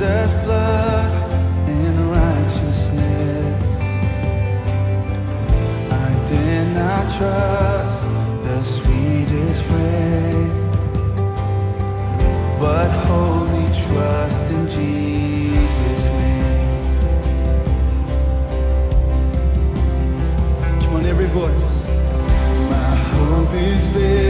Jesus' blood and righteousness. I did not trust the sweetest friend, but wholly trust in Jesus' name. Come on, every voice. My hope is built.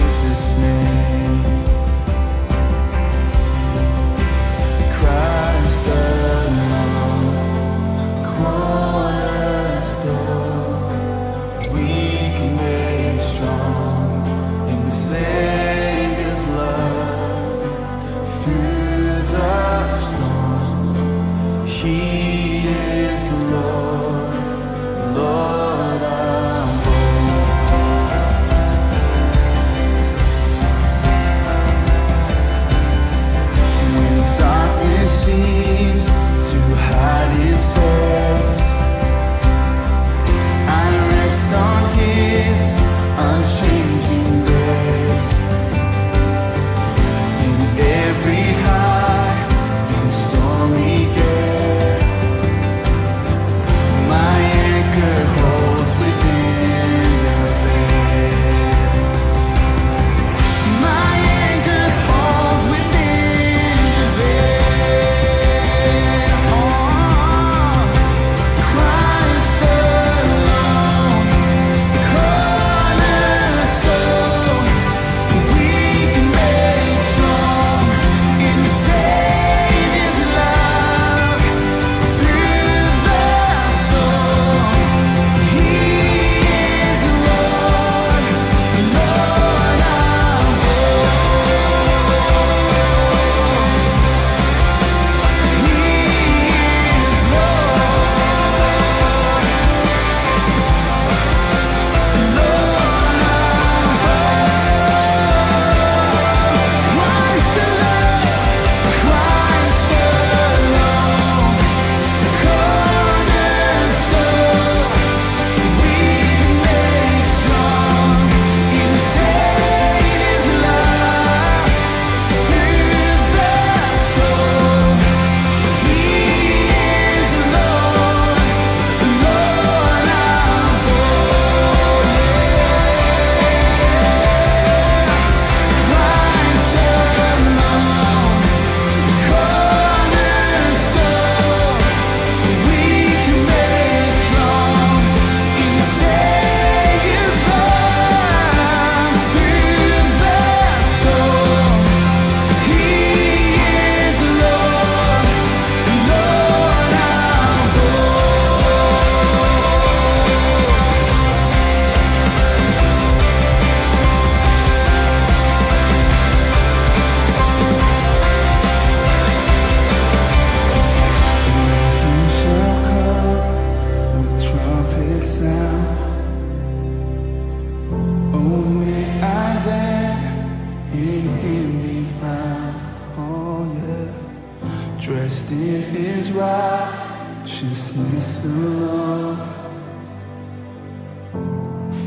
dressed in his righteousness alone.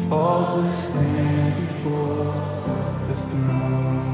Faultless stand before the throne.